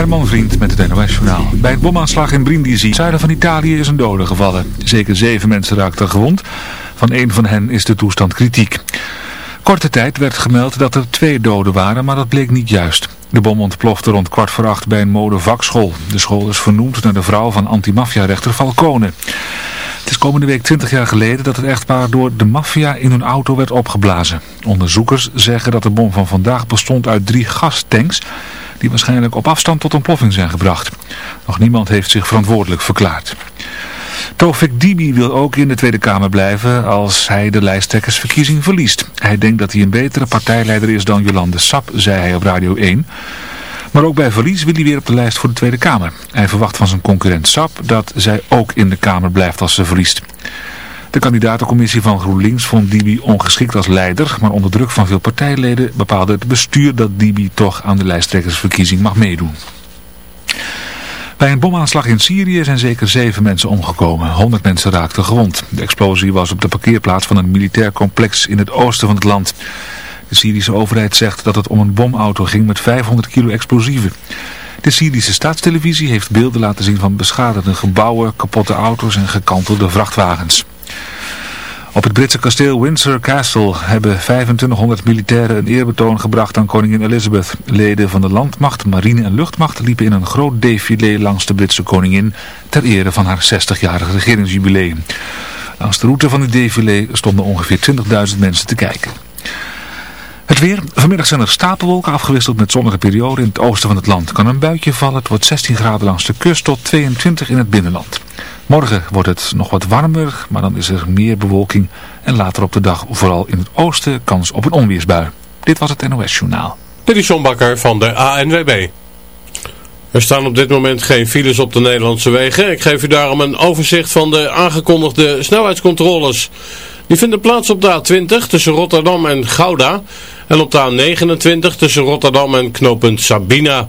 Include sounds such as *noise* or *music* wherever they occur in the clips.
Herman Vriend met het NOS Journaal. Bij het bomaanslag in Brindisi, zuiden van Italië, is een dode gevallen. Zeker zeven mensen raakten gewond. Van een van hen is de toestand kritiek. Korte tijd werd gemeld dat er twee doden waren, maar dat bleek niet juist. De bom ontplofte rond kwart voor acht bij een modevakschool. De school is vernoemd naar de vrouw van antimafia-rechter Falcone. Het is komende week 20 jaar geleden dat het echtpaar door de maffia in hun auto werd opgeblazen. Onderzoekers zeggen dat de bom van vandaag bestond uit drie gastanks die waarschijnlijk op afstand tot ontploffing zijn gebracht. Nog niemand heeft zich verantwoordelijk verklaard. Tofik Dibi wil ook in de Tweede Kamer blijven als hij de lijsttrekkersverkiezing verliest. Hij denkt dat hij een betere partijleider is dan Jolande Sap, zei hij op Radio 1. Maar ook bij verlies wil hij weer op de lijst voor de Tweede Kamer. Hij verwacht van zijn concurrent Sap dat zij ook in de Kamer blijft als ze verliest. De kandidatencommissie van GroenLinks vond Dibi ongeschikt als leider, maar onder druk van veel partijleden bepaalde het bestuur dat Dibi toch aan de lijsttrekkersverkiezing mag meedoen. Bij een bomaanslag in Syrië zijn zeker zeven mensen omgekomen. Honderd mensen raakten gewond. De explosie was op de parkeerplaats van een militair complex in het oosten van het land. De Syrische overheid zegt dat het om een bomauto ging met 500 kilo explosieven. De Syrische staatstelevisie heeft beelden laten zien van beschadigde gebouwen, kapotte auto's en gekantelde vrachtwagens. Op het Britse kasteel Windsor Castle hebben 2500 militairen een eerbetoon gebracht aan koningin Elizabeth. Leden van de landmacht, marine en luchtmacht liepen in een groot défilé langs de Britse koningin ter ere van haar 60-jarige regeringsjubileum. Langs de route van het défilé stonden ongeveer 20.000 mensen te kijken. Het weer. Vanmiddag zijn er stapelwolken afgewisseld met zonnige perioden in het oosten van het land. Kan een buitje vallen. Het wordt 16 graden langs de kust tot 22 in het binnenland. Morgen wordt het nog wat warmer, maar dan is er meer bewolking. En later op de dag vooral in het oosten kans op een onweersbui. Dit was het NOS Journaal. Dit is van de ANWB. Er staan op dit moment geen files op de Nederlandse wegen. Ik geef u daarom een overzicht van de aangekondigde snelheidscontroles. Die vinden plaats op de A20 tussen Rotterdam en Gouda en op de A29 tussen Rotterdam en knooppunt Sabina.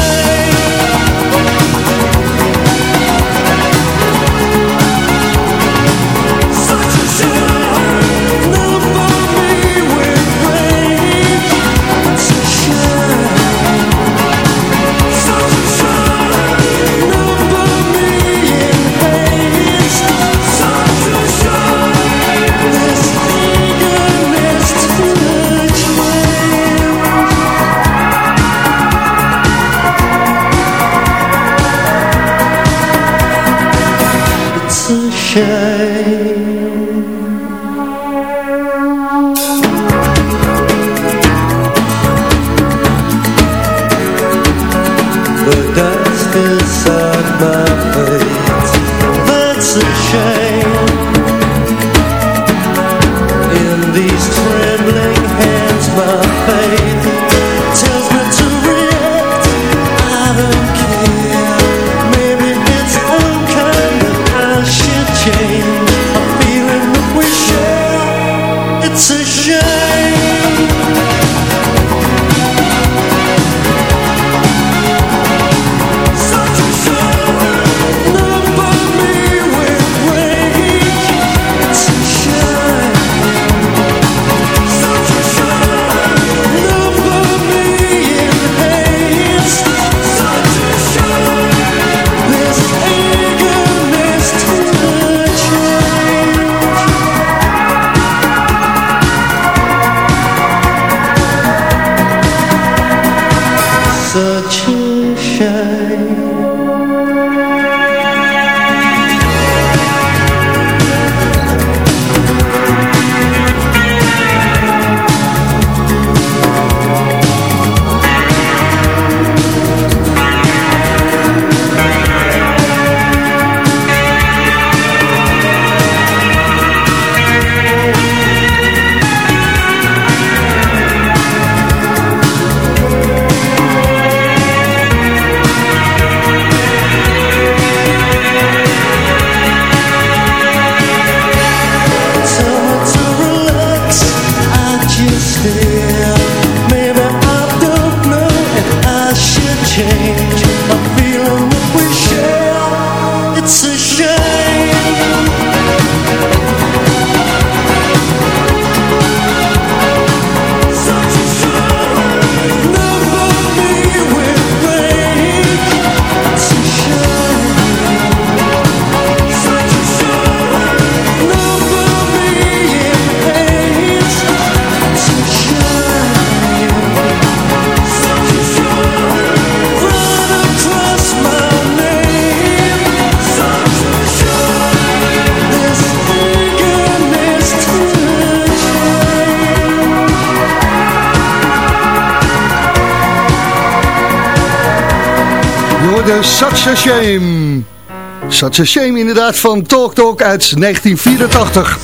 It's Such a inderdaad van Talk Talk uit 1984.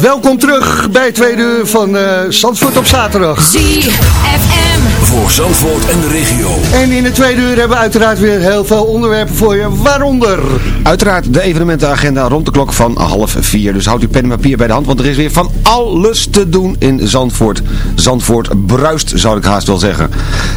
Welkom terug bij het tweede uur van eh Zandvoort op zaterdag. ZFM. Voor Zandvoort en de regio. En in het tweede uur hebben we uiteraard weer heel veel onderwerpen voor je. Waaronder... Uiteraard de evenementenagenda rond de klok van half vier. Dus houd uw pen en papier bij de hand, want er is weer van alles te doen in Zandvoort. Zandvoort bruist, zou ik haast wel zeggen.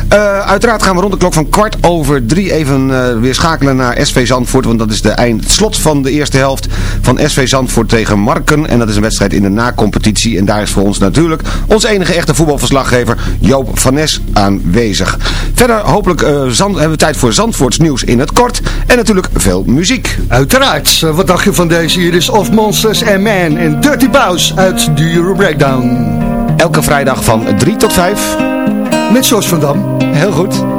Eh, uiteraard gaan we rond de klok van kwart over drie even eh, weer schakelen naar SV Zandvoort. Want dat is de eind, het slot van de eerste helft van SV Zandvoort tegen Marken. En dat is een wedstrijd in de na-competitie. En daar is voor ons natuurlijk onze enige echte voetbalverslaggever Joop van Nes aanwezig. Verder hopelijk eh, Zand, hebben we tijd voor Zandvoorts nieuws in het kort. En natuurlijk veel muziek. Uiteraard. Eh, Wat dacht je van deze? Hier is Of Monsters and Man en Dirty Bows uit de Euro Breakdown. Elke vrijdag van 3 tot 5. Met Jos van Dam. Heel goed.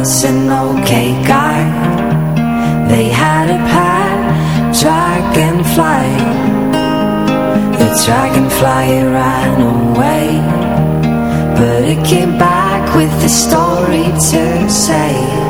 Was an okay guy. They had a pet dragonfly. The dragonfly ran away but it came back with a story to say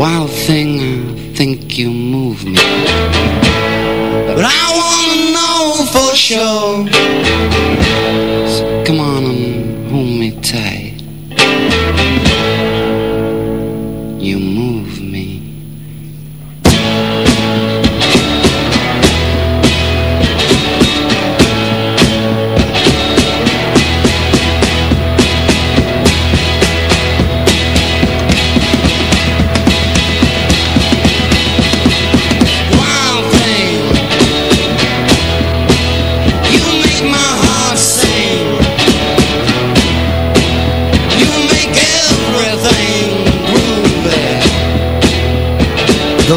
Wild thing, I think you move me. But I wanna know for sure.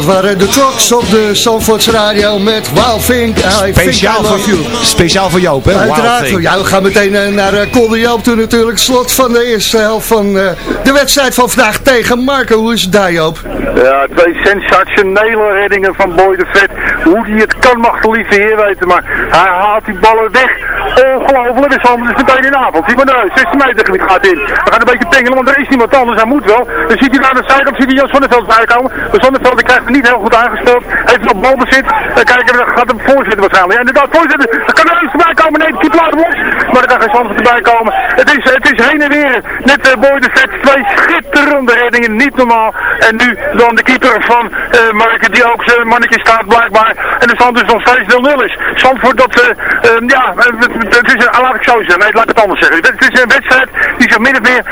Dat waren de Crocs op de Zandvoorts Radio met Wild Think. I Speciaal think I love voor, you. speciaal voor Joop, hè? Uiteraard, ja, we gaan meteen eh, naar uh, Kolde Joop toe natuurlijk. Slot van de eerste helft van eh, de wedstrijd van vandaag tegen Marco. Hoe is het daar Joop? Ja, twee sensationele reddingen van Boy de Vet. Hoe die het kan mag de lieve heer weten, maar hij haalt die ballen weg. Ongelooflijk, de Sander is meteen in avond. Zie maar nou, 16 meter gaat in. We gaan een beetje pingelen, want er is niemand anders, hij moet wel. Dan ziet hij daar aan de zijkant, ziet hij Jas van der Veld bijkomen. De Zonneveld krijgt heeft niet heel goed aangespeeld. Heeft nog balbezit. Uh, kijken, dan gaat hem voorzitten waarschijnlijk. Ja, inderdaad, voorzitten. Dan kan er eens voorbij komen. Nee, de keeper laat los. Maar er kan geen stand erbij komen. Het is, het is heen en weer. Net uh, Boy de Vet. Twee schitterende reddingen. Niet normaal. En nu dan de keeper van uh, Marken die ook zijn mannetje staat blijkbaar. En de stand dus nog steeds 0-0 is. Zandvoort dat, uh, ja, het, is, een, laat ik zo zeggen. Nee, laat ik het anders zeggen. Het is een wedstrijd die zich min of meer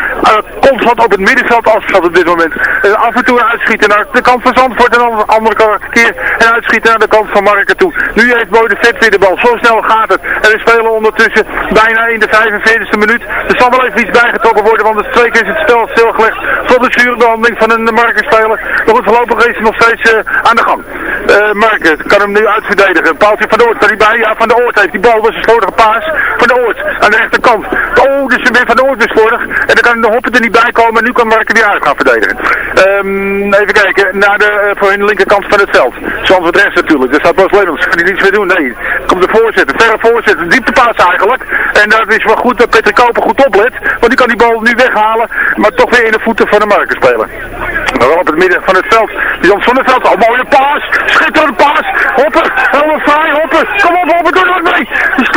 constant op het middenveld afspeelt op dit moment. af en toe uitschieten naar de kant van Zandvoort en dan de andere keer en uitschieten naar de kant van Marken toe. Nu heeft Boy de Vet weer de bal. Zo snel gaat het. En we spelen ondertussen bijna in de 45e minuut. Er zal wel even iets bijgetrokken worden, want het twee keer is het spel stilgelegd zuurbehandeling van een Marken-speler. Maar goed, voorlopig is hij nog steeds uh, aan de gang. Uh, Marken kan hem nu uitverdedigen. Paaltje van de Oort kan hij bij. Ja, van de Oort heeft die bal. was een slordige paas. Van de Oort aan de rechterkant. Oh, dus weer van de Oort dus slordig. En dan kan de Hoppen er niet bij komen. En nu kan Marken die uit gaan verdedigen. Um, even kijken naar de, uh, voor hun linkerkant van het veld. Zoals het rest natuurlijk. Daar staat Bas Lemmens. Kan hij niets meer doen? Nee. Komt de voorzitter. Verre voorzitter. Dieptepaas eigenlijk. En dat is wel goed dat Peter Koper goed oplet. Want die kan die bal nu weghalen. Maar toch weer in de voeten van de Marken spelen. Maar wel op het midden van het veld. Jan van het veld. Oh, mooie paas. Schitterende paas. Hoppen. Helemaal vrij. Hoppen. Kom op, Hoppen. Doe dat mee. Dus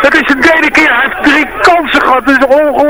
dat is de derde keer. Hij heeft drie kansen gehad. Dat is ongelooflijk.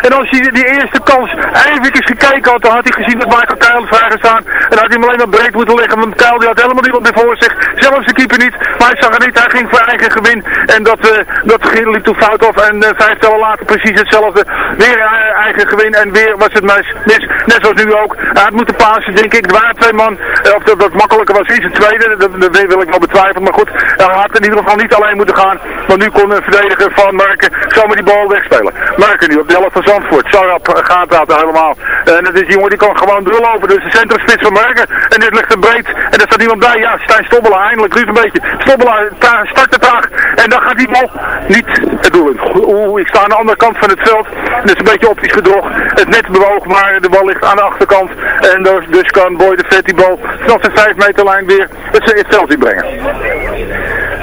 En als hij die eerste kans even gekeken had, dan had hij gezien dat Michael Kuil vrij gestaan. En had hij hem alleen maar breed moeten leggen. Want Kuil die had helemaal niemand meer voor zich. Zelfs de keeper niet. Maar hij zag het niet. Hij ging voor eigen gewin. En dat, uh, dat liep toen fout af. En uh, vijf tellen later precies hetzelfde. Weer eigen gewin. En weer was het mis. Net zoals nu ook. Hij had moeten pasen, denk ik. Waren twee man. Uh, of dat, dat makkelijker was, is het tweede. Dat, dat wil ik wel betwijfelen. Maar goed, hij had in ieder geval niet alleen moeten gaan. Want nu kon een verdediger van Marken zomaar die bal wegspelen. Marken nu op de helft van Zandvoort. Sarap gaat dat helemaal. En dat is die jongen die kan gewoon doorlopen. Dus de centrumspits van Marken. En dit ligt er breed. En er staat niemand bij. Ja, Stijn Stobbelaar eindelijk. Ruud een beetje. Stobbelaar start de traag. En dan gaat die bal niet het doel in. Ik sta aan de andere kant van het veld. Is een beetje optisch gedrog. Het net bewoog, maar de bal ligt aan de achterkant. En dus, dus kan Boy de Vet die bal vanaf de 5 meter lijn weer het, het veld inbrengen.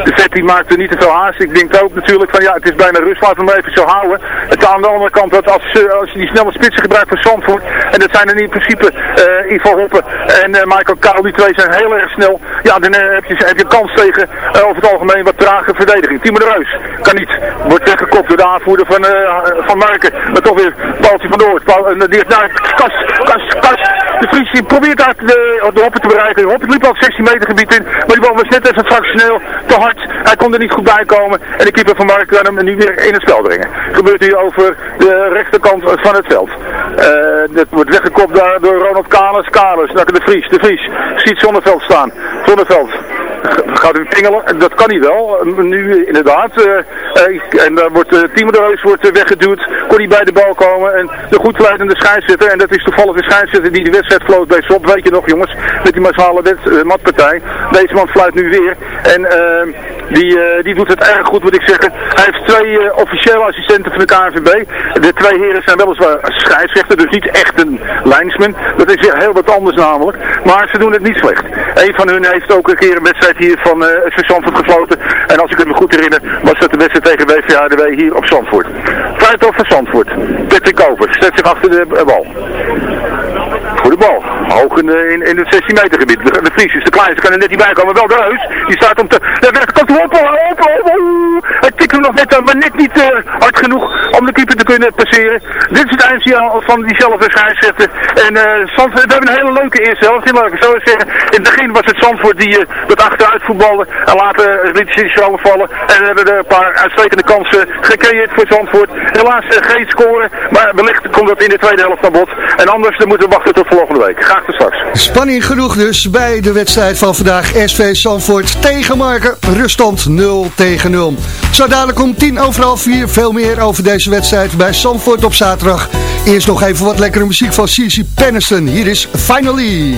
De die maakte niet te veel haast. Ik denk ook natuurlijk van ja, het is bijna rust. Laten we hem even zo houden. Het aan de andere kant dat als, als je die snelle spitsen gebruikt voor Zandvoort. En dat zijn er in principe uh, Ivo Hoppen en uh, Michael. Die twee zijn heel erg snel. Ja, dan uh, heb, je, heb je kans tegen over het algemeen wat trage verdediging. Timo de Reus kan niet. Wordt weggekopt door de aanvoerder van, van Marken. Maar toch weer Paaltje van Noord. Paal, die heeft daar Kas, Kas, Kas. De die probeert daar de, de Hoppen te bereiken. Hoppen liep al 16 meter gebied in. Maar die bal was net even fractioneel te hard. Hij kon er niet goed bij komen. En de keeper van Mark kan hem nu weer in het spel brengen. Gebeurt hier over de rechterkant van het veld. Uh, dat wordt weggekopt door Ronald Kalis. Kalis naar de Vries. De Vries ziet Zonneveld staan. Zonneveld gaat u pingelen. Dat kan hij wel. Nu inderdaad. En dan wordt uh, Timo de Reus wordt weggeduwd. Kon hij bij de bal komen. En de goed fluitende scheidsrechter. En dat is toevallig de scheidsrechter die de wedstrijd floot bij Sop. Weet je nog jongens. Met die massale matpartij. Deze man fluit nu weer. En die, die doet het erg goed moet ik zeggen. Hij heeft twee officiële assistenten van de KNVB. De twee heren zijn weliswaar scheidsrechter. Dus niet echt een lijnsman. Dat is heel wat anders namelijk. Maar ze doen het niet slecht. Een van hun heeft ook een keer een wedstrijd hier van uh, Zandvoort gefloten. En als ik het me goed herinner, was dat de wedstrijd tegen WVHDW hier op Zandvoort. Vrijdag van Zandvoort. Patrick Koper zet zich achter de uh, bal. Goede bal. Hoog in, in, het 16 meter gebied. De, de Vries is te klein, ze kan er net niet bij komen. Wel de Huis, die staat om te... De rechterkant open, open, open. Hij tikt hem nog net, maar net niet uh, hard genoeg om de keeper te kunnen passeren. Dit is het eindsignaal van diezelfde scheidsrechter. En uh, Zandvoort, we hebben een hele leuke eerste helft. Ik zo zeggen. In het begin was het Zandvoort die dat achteruit voetbalde. En later liet zo vallen. En hebben er een paar uitstekende kansen gecreëerd voor Zandvoort. Helaas geen scoren. Maar wellicht komt dat in de tweede helft naar bod. En anders moeten we wachten tot volgende week. Graag tot straks. Spanning genoeg dus bij de wedstrijd van vandaag. SV Zandvoort tegen Marken. Ruststand 0 tegen 0. Zo dadelijk om 10 overal 4 veel meer over deze wedstrijd bij Zandvoort op zaterdag. Eerst nog even wat lekkere muziek van CC Penniston. Hier is Finally.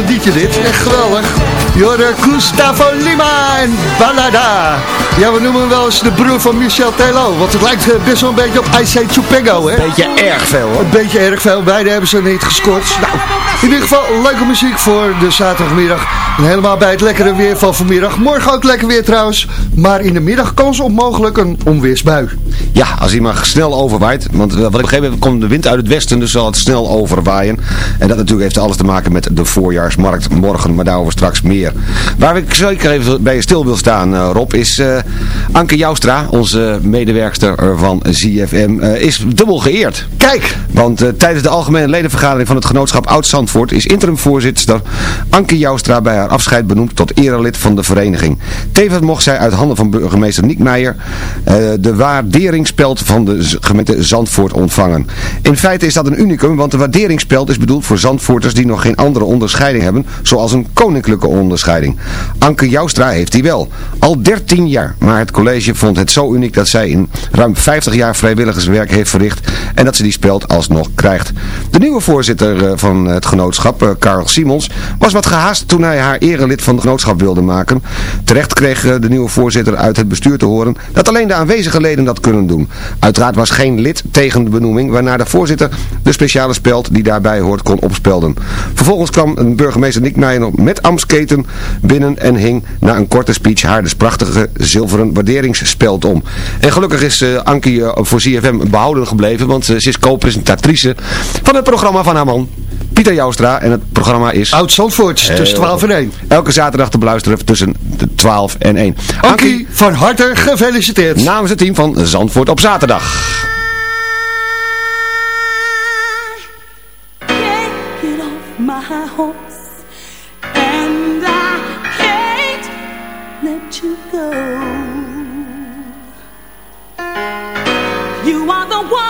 Melodietje dit, echt geweldig. Jorde Gustavo Lima en Balada. Ja, we noemen hem wel eens de broer van Michel Telo. Want het lijkt eh, best wel een beetje op IC Chupengo, hè? Beetje erg veel hoor. Een beetje erg veel. Beide hebben ze niet gescoord. Nou, in ieder geval leuke muziek voor de zaterdagmiddag. En helemaal bij het lekkere weer van vanmiddag. Morgen ook lekker weer trouwens. Maar in de middag kans op mogelijk een onweersbui. Ja, als hij maar snel overwaait. Want eh, wat ik begrepen heb, komt de wind uit het westen, dus zal het snel overwaaien. En dat natuurlijk heeft alles te maken met de voorjaarsmarkt morgen, maar daarover straks meer. Waar ik zeker even bij je stil wil staan, eh, Rob, is eh, Anke Joustra, onze medewerkster van ZFM, is dubbel geëerd. Kijk! Want tijdens de algemene ledenvergadering van het genootschap Oud-Zandvoort is interimvoorzitter Anke Joustra bij haar afscheid benoemd tot erelid van de vereniging. Tevens mocht zij uit handen van burgemeester Niek Meijer de waarderingspeld van de gemeente Zandvoort ontvangen. In feite is dat een unicum, want de waarderingspeld is bedoeld voor Zandvoorters die nog geen andere onderscheiding hebben, zoals een koninklijke onderscheiding. Anke Joustra heeft die wel. Al 13 jaar, maar het college vond het zo uniek dat zij in ruim 50 jaar vrijwilligerswerk heeft verricht en dat ze die speld alsnog krijgt. De nieuwe voorzitter eh, van het genootschap, eh, Karel Simons, was wat gehaast toen hij haar erelid van het genootschap wilde maken. Terecht kreeg eh, de nieuwe voorzitter uit het bestuur te horen dat alleen de aanwezige leden dat kunnen Uiteraard was geen lid tegen de benoeming, waarna de voorzitter de speciale speld die daarbij hoort kon opspelden. Vervolgens kwam burgemeester Nick Meijer met Amsketen binnen en hing na een korte speech haar dus prachtige zilveren waarderingsspeld om. En gelukkig is eh, Ankie eh, voor CFM behouden gebleven, want eh, ze is co-presentatrice van het programma van haar man. Pieter Joustra en het programma is... Oud Zandvoort, tussen 12 en 1. Elke zaterdag te beluisteren tussen de 12 en 1. Ankie, van harte gefeliciteerd. Namens het team van Zandvoort op zaterdag. get off my horse and I can't let you go. You are the one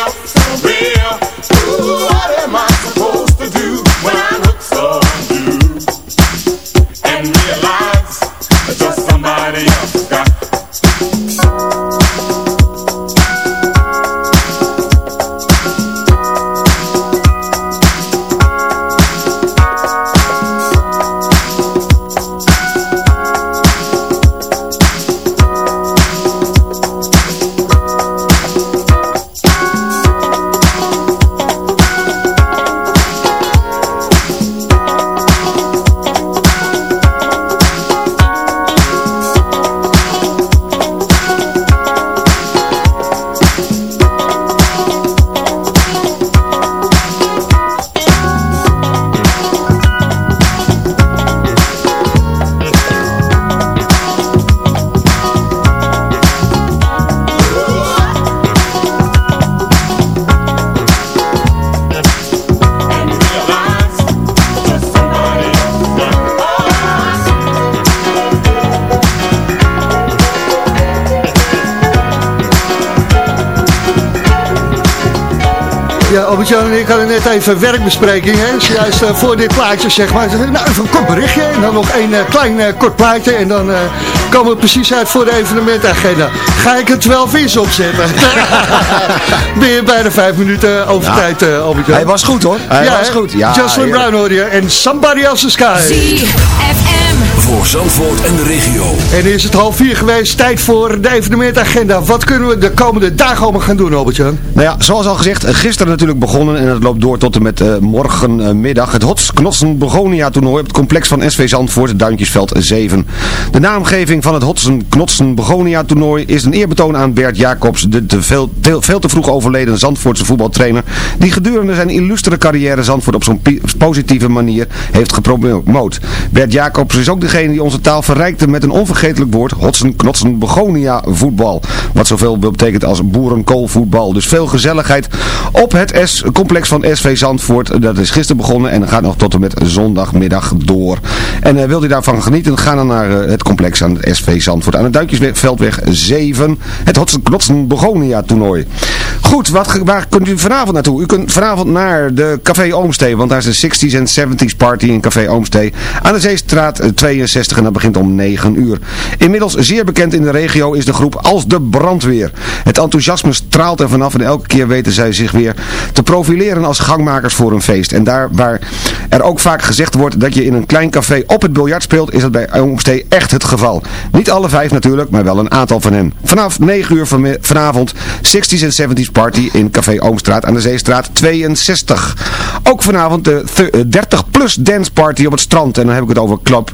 real, so real. Ooh. Net even werkbespreking, hè. Dus juist eh, voor dit plaatje, zeg maar. Nou, even een kort berichtje en dan nog een eh, klein eh, kort plaatje. En dan eh, komen we precies uit voor de evenementagenda. Ga ik er 12 is opzetten. *laughs* ben je bijna vijf minuten over Ja. tijd, eh Albert-Jan. Hij was goed hoor. Hij was hè? goed. Ja, Jocelyn. Brown hoor je. En Somebody Else's Sky. Voor Zandvoort en de regio. En is het half vier geweest, tijd voor de evenementagenda. Wat kunnen we de komende dagen allemaal gaan doen, Albert-Jan? Nou ja, zoals al gezegd, gisteren natuurlijk begonnen en het loopt door tot en met eh, morgenmiddag. Het Hots Knossen Begonia toernooi op het complex van SV Zandvoort, Duintjesveld 7. De naamgeving van het Hotsen Knotsen Begonia toernooi is een eerbetoon aan Bert Jacobs, de te veel, te- veel te vroeg overleden Zandvoortse voetbaltrainer, die gedurende zijn illustere carrière Zandvoort op zo'n positieve manier heeft gepromoot. Bert Jacobs is ook degene die onze taal verrijkte met een onvergetelijk woord, Hotsen Knotsen Begonia voetbal. Wat zoveel betekent als boerenkoolvoetbal. Dus veel gezelligheid op het S-complex van SV Zandvoort. Dat is gisteren begonnen en gaat nog tot en met zondagmiddag door. En uh, wilt u daarvan genieten, ga dan naar uh, het complex aan het SV Zandvoort. Aan de Duintjesveldweg 7. Het Hotsen Knotsen Begonia toernooi. Goed, wat, waar kunt u vanavond naartoe? U kunt vanavond naar de Café Oomstee, want daar is de 60s en 70s party in Café Oomstee. Aan de Zeestraat 62 en dat begint om 9 uur. Inmiddels zeer bekend in de regio is de groep Als de Brandweer. Het enthousiasme straalt er vanaf en elke keer weten zij zich weer te profileren als gangmakers voor een feest. En daar waar er ook vaak gezegd wordt dat je in een klein café op het biljart speelt, is dat bij Oomstee echt het geval. Niet alle vijf natuurlijk, maar wel een aantal van hen. Vanaf 9 uur van, vanavond 60s en 70s party in Café Oomstraat aan de Zeestraat 62. Ook vanavond de 30 plus dance party op het strand. En dan heb ik het over Club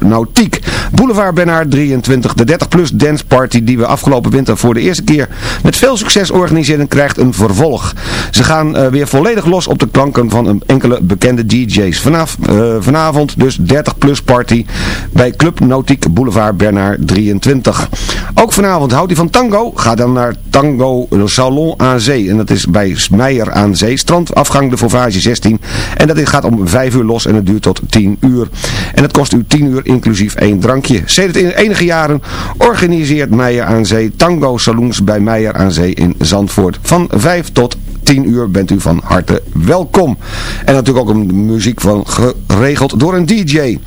Boulevard Bernard 23. De 30 plus dance party die we afgelopen winter voor de eerste keer met veel succes organiseren krijgt een vervolg. Ze gaan uh, weer volledig los op de klanken van een enkele bekende DJ's. Vanaf, uh, vanavond dus 30 plus party bij Club Nautiek Boulevard Bernard 23. Ook vanavond houdt u van tango. Ga dan naar Tango Salon aan Zee. En dat is bij Smeijer aan Zee. Strandafgang de Fauvage 16. En dat gaat om 5 uur los en het duurt tot 10 uur. En het kost u 10 uur inclusief één drankje. Sedert in enige jaren organiseert Meijer aan Zee tango saloons bij Meijer aan Zee in Zandvoort. Van 5 tot 10 uur bent u van harte welkom. En natuurlijk ook een muziek van geregeld door een DJ.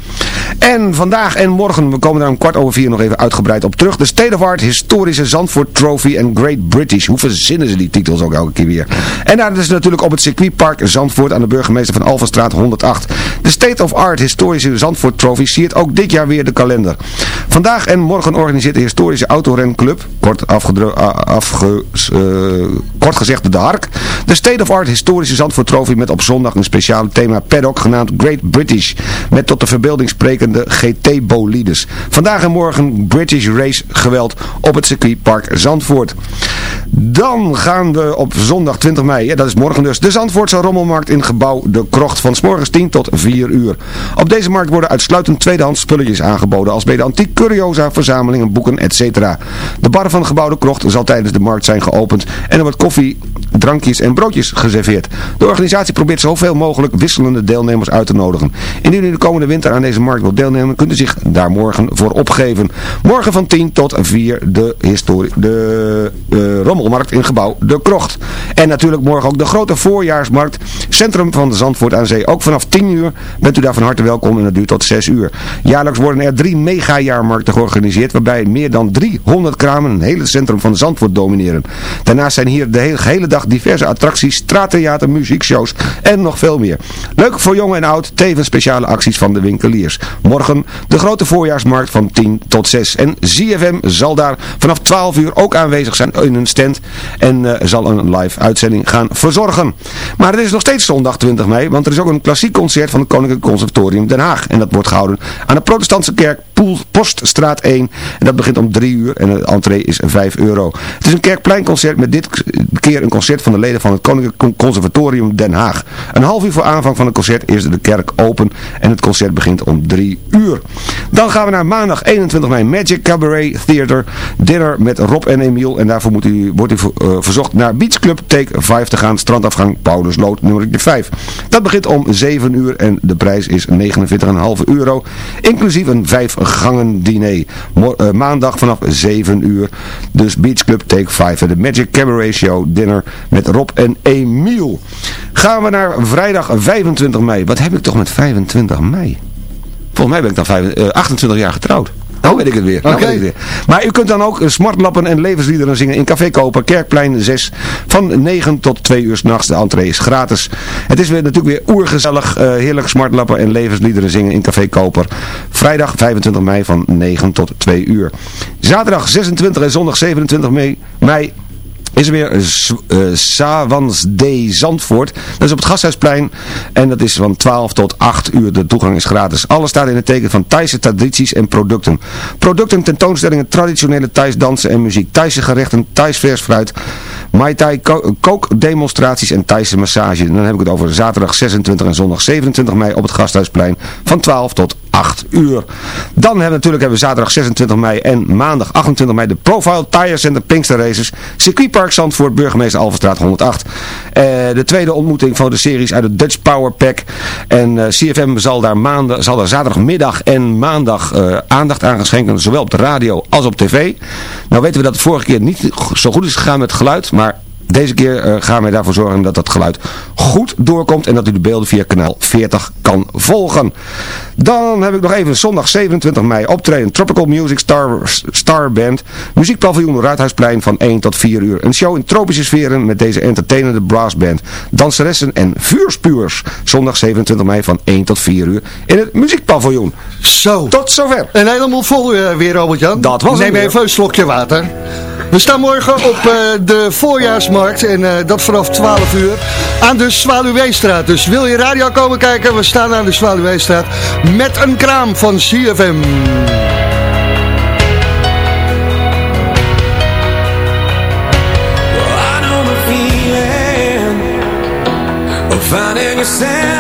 En vandaag en morgen, we komen daar om kwart over vier nog even uitgebreid op terug. De State of Art Historische Zandvoort Trophy en Great British. Hoe verzinnen ze die titels ook elke keer weer. En daar is natuurlijk op het circuitpark Zandvoort aan de burgemeester van Alvenstraat 108. De State of Art Historische Zandvoort Trophy siert ook dit jaar weer de kalender. Vandaag en morgen organiseert de historische autorenclub, kort, afge, uh, kort gezegd de Hark, de State of Art Historische Zandvoort Trophy met op zondag een speciaal thema paddock genaamd Great British. Met tot de verbeelding sprekende GT-bolides. Vandaag en morgen British Race geweld op het circuitpark Zandvoort. Dan gaan we op zondag 20 mei, ja, dat is morgen dus, de Zandvoortse Rommelmarkt in gebouw De Krocht van s morgens 10 tot 4 uur. Op deze markt worden uitsluitend tweedehands spulletjes aangeboden, als mede antiek, curiosa, verzamelingen, boeken, etc. De bar van gebouw De Krocht zal tijdens de markt zijn geopend en er wordt koffie, drankjes en broodjes geserveerd. De organisatie probeert zoveel mogelijk wisselende deelnemers uit te nodigen. Indien u de komende winter aan deze markt wilt deelnemen, kunt u zich daar morgen voor opgeven. Morgen van 10 tot 4 de, historie, de uh, rommelmarkt in gebouw De Krocht. En natuurlijk morgen ook de grote voorjaarsmarkt, centrum van Zandvoort aan Zee. Ook vanaf 10 uur bent u daar van harte welkom en dat duurt tot 6 uur. Jaarlijks worden er drie mega-jaarmarkten georganiseerd, waarbij meer dan 300 kramen een hele centrum van Zandvoort domineren. Daarnaast zijn hier de hele, hele dag diverse attracties, straattheater, muziekshows en nog veel meer. Leuk voor jong en oud, tevens speciale acties van de winkeliers. Morgen de grote voorjaarsmarkt van 10 tot 6. En ZFM zal daar vanaf 12 uur ook aanwezig zijn in een stand en uh, zal een live uitzending gaan verzorgen. Maar het is nog steeds zondag 20 mei, want er is ook een klassiek concert van het Koninklijk Conservatorium Den Haag. En dat wordt gehouden aan de protestantse kerk Poststraat 1. En dat begint om 3 uur en de entree is 5 euro. Het is een kerkpleinconcert met dit keer een concert van de leden van het Koninklijk Conservatorium Den Haag. Een half uur voor aanvang van het concert is de kerk open en het concert begint om 3 uur. Dan gaan we naar maandag 21 mei Magic Cabaret Theater Dinner met Rob en Emiel. En daarvoor moet u, wordt u uh, verzocht naar Beach Club Take 5 te gaan. Strandafgang Paulusloot nummer stukje 5. Dat begint om 7 uur en de prijs is 49,5 euro. Inclusief een 5 gangen diner. Eh, maandag vanaf 7 uur. Dus Beach Club Take 5. De Magic Cabaret Show dinner met Rob en Emiel. Gaan we naar vrijdag 25 mei. Wat heb ik toch met 25 mei? Volgens mij ben ik dan vijf- eh, 28 jaar getrouwd. Nou weet ik het weer. Nou weet ik het weer. Maar u kunt dan ook smartlappen en levensliederen zingen in Café Koper, Kerkplein 6, van 9 tot 2 uur s'nachts. De entree is gratis. Het is weer natuurlijk weer oergezellig, eh, heerlijk smartlappen en levensliederen zingen in Café Koper. Vrijdag 25 mei van 9 tot 2 uur. Zaterdag 26 en zondag 27 mei, mei is er weer eh, Savans D. Zandvoort. Dat is op het Gasthuisplein. En dat is van 12 tot 8 uur. De toegang is gratis. Alles staat in het teken van Thaise tradities en producten. Producten, tentoonstellingen, traditionele Thais dansen en muziek. Thaise gerechten, Thais vers fruit. Mai Thai ko- kookdemonstraties en Thaise massage. En dan heb ik het over zaterdag 26 en zondag 27 mei op het Gasthuisplein. Van 12 tot 8 uur. Dan hebben natuurlijk hebben we zaterdag 26 mei en maandag 28 mei de Profile Tire Center Pinkster Races. Circuitpark Zandvoort, burgemeester Alverstraat 108. Eh, de tweede ontmoeting van de series uit het Dutch Power Pack. En eh, CFM zal daar, maandag, zal zaterdagmiddag en maandag eh, aandacht aan geschenken. Zowel op de radio als op tv. Nou weten we dat het vorige keer niet zo goed is gegaan met geluid. Maar deze keer eh, gaan wij daarvoor zorgen dat dat geluid goed doorkomt en dat u de beelden via kanaal 40 kan volgen. Dan heb ik nog even zondag 27 mei optreden Tropical Music Star, Star Band. Muziekpaviljoen Ruithuisplein van 1 tot 4 uur. Een show in tropische sferen met deze entertainende brassband. Danseressen en vuurspuwers. Zondag 27 mei van 1 tot 4 uur in het muziekpaviljoen. Zo. Tot zover. Een helemaal vol eh, weer, Albert-Jan. Dat was Neem even een slokje water. We staan morgen op eh, de voorjaarsmarkt en eh, dat vanaf 12 uur aan de Zwaluweestraat. Dus wil je radio komen kijken, we staan aan de Zwaluweestraat met een kraam van CFM. Finding yourself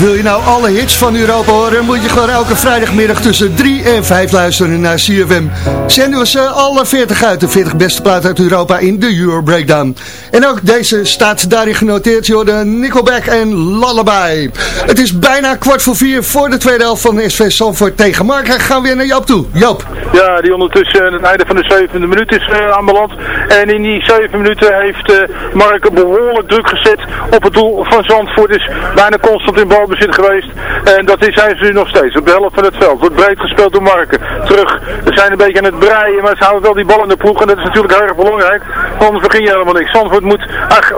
Wil je nou alle hits van Europa horen, moet je gewoon elke vrijdagmiddag tussen 3 en 5 luisteren naar CFM. Zenden we ze alle 40 uit, de 40 beste platen uit Europa in de Euro Breakdown. En ook deze staat daarin genoteerd, de Nickelback en Lullaby. Het is bijna kwart voor vier voor de tweede helft van de SV Sanford tegen Mark. Gaan we weer naar Joop toe. Joop. Ja, die ondertussen aan het einde van de zevende minuut is uh, aanbeland. En in die zeven minuten heeft uh, Mark behoorlijk druk gezet op het doel van Zandvoort. Is bijna constant in balbezit geweest. En dat zijn ze nu nog steeds. Op de helft van het veld. Wordt breed gespeeld door Marken. Terug. Ze zijn een beetje aan het breien. Maar ze houden wel die bal in de ploeg. En dat is natuurlijk heel erg belangrijk. Anders begin je helemaal niks. Zandvoort moet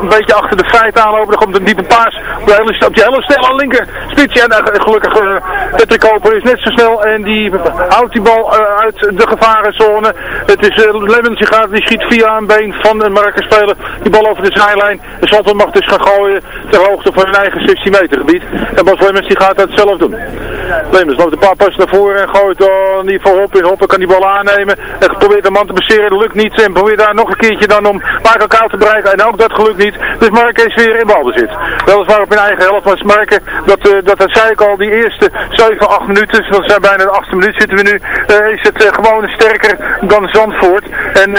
een beetje achter de feiten aanlopen. Er komt een diepe paas op de hele, die hele snelle linker spitsje. En uh, gelukkig uh, Patrick is net zo snel. En die houdt die bal uit de gevarenzone. Het is uh, die gaat. Die schiet via een been van een Marken speler. Die bal over de zijlijn. En Zandvoort mag dus gaan gooien ter hoogte van hun eigen 16 meter gebied. En Bas die gaat dat zelf doen. Lemmens loopt een paar passen naar voren en gooit dan die voor Hoppen. Hoppen kan die bal aannemen. En probeert de man te baseren. Dat lukt niet. En probeert daar nog een keertje dan om Michael Koud te bereiken. En ook dat gelukt niet. Dus Marken is weer in balbezit. Weliswaar op hun eigen helft. Maar Marken, dat, uh, dat, dat zei ik al, die eerste 7, 8 minuten. Dat zijn bijna de 8 minuut zitten we nu. Uh, is het uh, gewoon sterker dan Zandvoort. En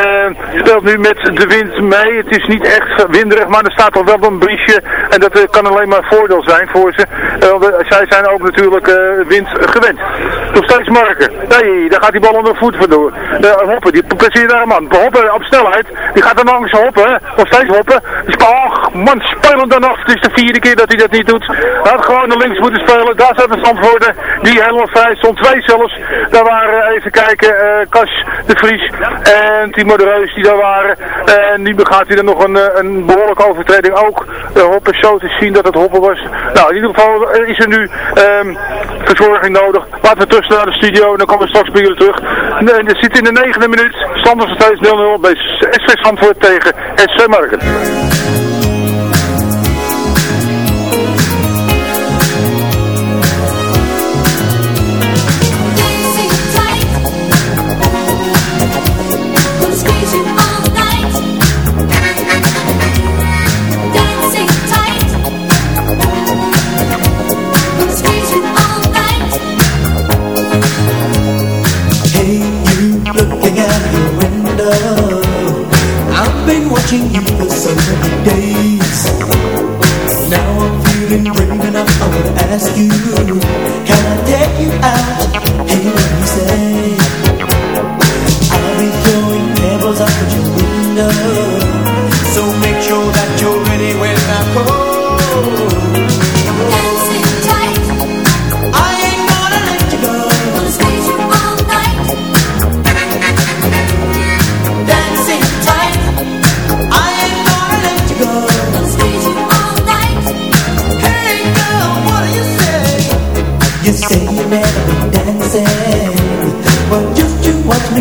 speelt nu met de wind mee. Het is niet echt winderig, maar er staat toch wel een briesje. En dat kan alleen maar voordeel zijn voor ze. Zij zijn ook natuurlijk wind gewend. Nog steeds Marken. Nee, daar gaat die bal onder de voet vandoor. hoppen, die passeert daar een man. Hoppen op snelheid. Die gaat er langs hoppen. Nog steeds hoppen. Ach, man, spelen dan nog. Het is de vierde keer dat hij dat niet doet. Hij had gewoon naar links moeten spelen. Daar staat de standwoorden. Die helemaal vrij stond. Twee zelfs. Daar waren, even kijken, Kas de Vries en Timo de Reus die daar waren. En nu begaat hij er nog een, een behoorlijke overtreding ook. Hoppen zo te zien dat het hoppen was. Nou, in ieder geval is er nu um, verzorging nodig. Laten we terug naar de studio en dan komen we straks bij jullie terug. Nee, er zit in de negende minuut. Stand nog steeds 0-0 bij SV Zandvoort tegen SC Marken. Watching you for so many days Now I'm feeling brave enough I would ask you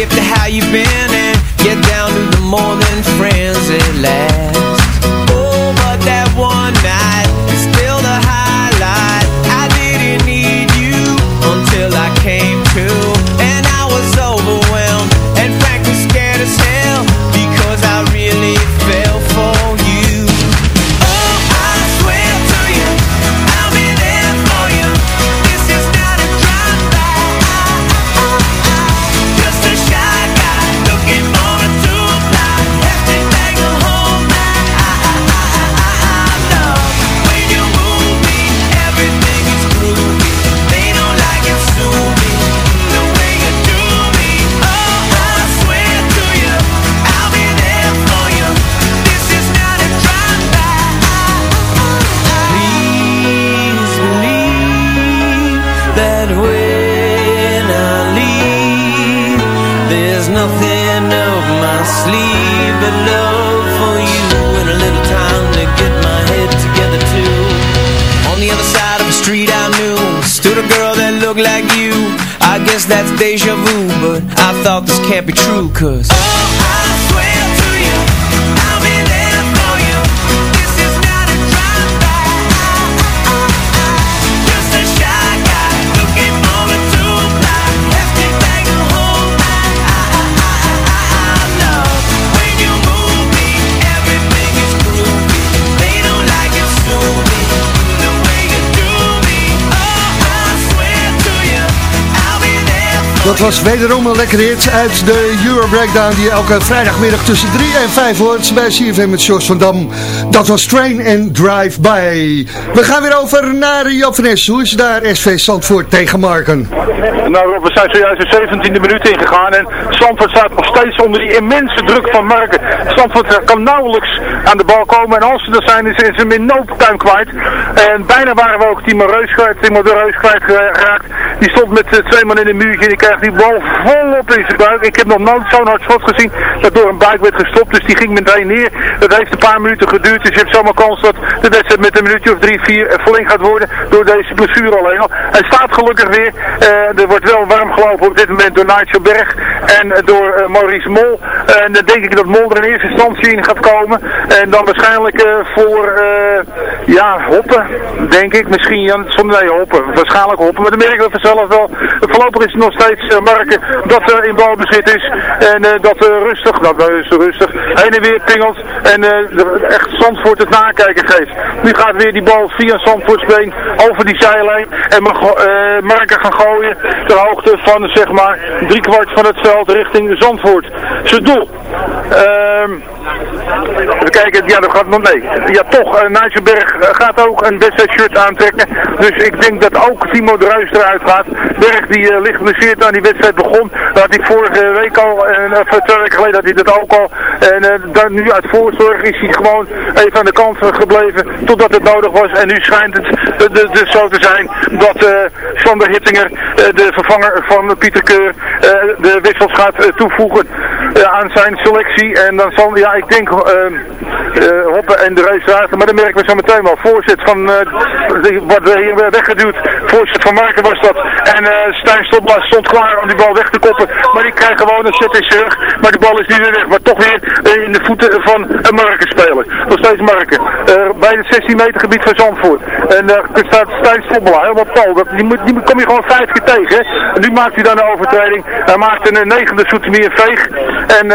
gift of how you've been. Cause Dat was wederom een lekker hit uit de Euro Breakdown die elke vrijdagmiddag tussen 3 en 5 hoort bij CFM met George van Dam. Dat was Train and Drive By. We gaan weer over naar Joop. Hoe is daar SV Zandvoort tegen Marken? Nou we zijn zojuist de 17e minuut ingegaan en Zandvoort staat nog steeds onder die immense druk van Marken. Zandvoort kan nauwelijks aan de bal komen en als ze er zijn is ze hem in no kwijt. En bijna waren we ook Timo Reus kwijt, Timo de Reus kwijt geraakt. Die stond met eh, twee man in een muurtje en die krijgt die bal volop in zijn buik. Ik heb nog nooit zo'n hard schot gezien dat door een buik werd gestopt, dus die ging meteen neer. Dat heeft een paar minuten geduurd, je hebt zomaar kans dat de wedstrijd met een minuutje of drie, vier eh, verlengd gaat worden door deze blessure alleen al. Hij staat gelukkig weer. Eh, er wordt wel warm gelopen op dit moment door Nigel Berg en eh, door Maurice Mol. En dan denk ik dat Mol er in eerste instantie in gaat komen. En dan waarschijnlijk voor, ja, Hoppen, denk ik. Misschien Jan, zonder Hoppen. Waarschijnlijk Hoppen. Maar dan merken we vanzelf wel. Voorlopig is het nog steeds Marken dat er in balbezit is. En dat rustig, dat is rustig, heen en weer pingelt. En echt Zandvoort het nakijken geeft. Nu gaat weer die bal via Zandvoortsbeen over die zijlijn. En mag Marken gaan gooien ter hoogte van zeg maar drie kwart van het veld richting Zandvoort. Zijn doel. Ehm even kijken, ja dat gaat nog nee. Ja toch, uh, gaat ook een wedstrijdshirt aantrekken. Dus ik denk dat ook Timo de Ruijs eruit gaat. Berg die uh, licht geblesseerd aan die wedstrijd begon. Dat had hij vorige week al, en uh, twee weken geleden had hij dat ook al. En uh, dan, nu uit voorzorg is hij gewoon even aan de kant gebleven totdat het nodig was. En nu schijnt het eh, de, zo te zijn dat uh, Sander Hittinger, uh, de vervanger van Pieter Keur, de wissels gaat toevoegen aan zijn selectie. En dan zal, ja, ik denk Hoppen en de race maar dan merken we zo meteen wel. Voorzet van, wordt hier weggeduwd. Voorzet van Marken was dat. En Stijn Stopblaas stond klaar om die bal weg te koppen. Maar die krijgt gewoon een set in. Maar de bal is niet weer weg. Maar toch weer in de voeten van een Marken speler. Steeds Marken. bij het 16 meter gebied van Zandvoort. En er staat Stijn Stobbelaar, helemaal Paul. Dat, die, moet, die kom je gewoon vijf keer tegen. En nu maakt hij dan een overtreding. Hij maakt een negende Soetermeer veeg. En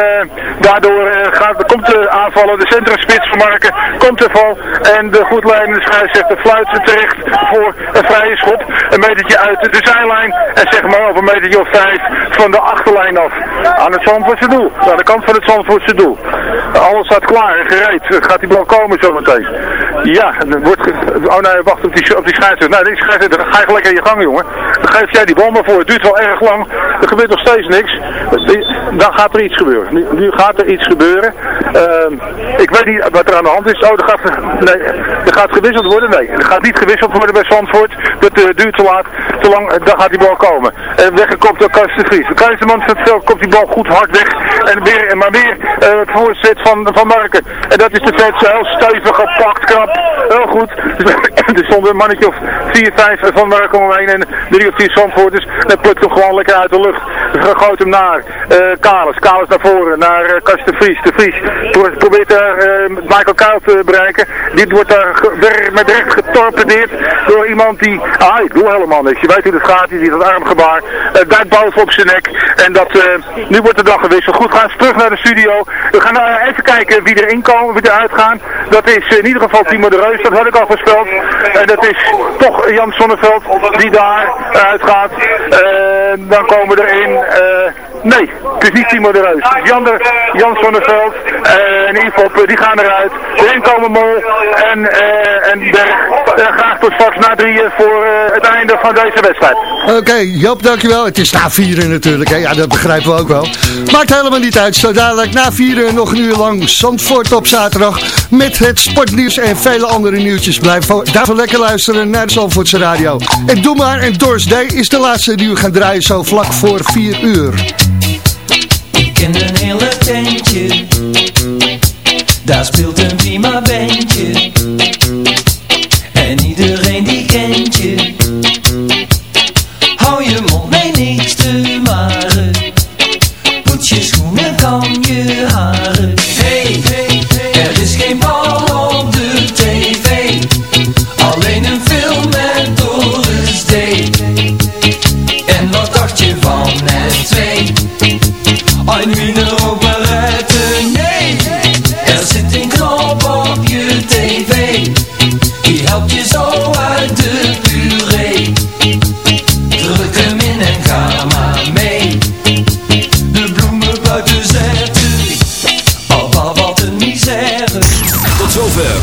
daardoor gaat, komt de aanvallen, de centrumspits van Marken, komt de val. En de goedleidende scheidsrechter fluit terecht voor een vrije schop. Een metertje uit de zijlijn. En zeg maar op een metertje of vijf van de achterlijn af. Aan het Zandvoortse doel. Aan de kant van het Zandvoortse doel. Alles staat klaar en gereed. Gaat die bal komen zometeen? Ja, wordt oh nee, wacht op die, op die scheidsrechter. Nou, die scheidsrechter, ga je lekker in je gang, jongen. Dan geef jij die bal maar voor. Het duurt wel erg lang. Er gebeurt nog steeds niks. Dan gaat er iets gebeuren. Nu, gaat er iets gebeuren. Uh, ik weet niet wat er aan de hand is. Oh, er gaat, nee, er gaat gewisseld worden. Nee, er gaat niet gewisseld worden bij Zandvoort. Dat uh, duurt te laat, te lang. Uh, dan gaat die bal komen. En weggekopt door Kars de Vries. De man van het komt die bal goed hard weg. En weer, maar weer uh, het voorzet van, van Marken. En dat is de vet heel stevig gepakt, knap. Heel goed. *laughs* er stond een mannetje of 4, 5 van Marken omheen en drie of vier Zandvoorters. En plukt hem gewoon lekker uit de lucht. Gooit hem naar uh, Kalis. Naar voren, naar uh, de Vries. De Vries probeert daar uh, Michael Koud te bereiken. Dit wordt daar met recht getorpedeerd door iemand die... Ah, ik doe helemaal niks. Je weet hoe het gaat. Je ziet het armgebaar. Uh, duikt boven op zijn nek. En dat, nu wordt de dag gewisseld. Goed, gaan ze terug naar de studio. We gaan even kijken wie erin komen, wie eruit gaan. Dat is in ieder geval Timo de Reus. Dat had ik al voorspeld. En dat is toch Jan Sonneveld die daar uitgaat. Uh, dan komen we erin. Uh, nee, het is niet Timo de Reus. Jan, de, Jan Sonneveld en Ivop, die gaan eruit. Erin komen Mol en, en Berg. graag tot straks na drieën voor het einde van deze wedstrijd. Oké, okay, Joop, dankjewel. Het is na vieren natuurlijk. Hè? Ja, dat begrijpen we ook wel. Maakt helemaal niet uit. Zo dadelijk na vieren nog een uur lang Zandvoort op zaterdag. Met het sportnieuws en vele andere nieuwtjes. Blijf daarvoor lekker luisteren naar de radio. En doe maar, en Doors Day is de laatste die we gaan draaien zo vlak voor 4 uur. Een hele tentje, daar speelt een prima bandje. En iedereen die kent je, hou je mond mee niks te maren. Poets je schoenen, kan je haren. find me no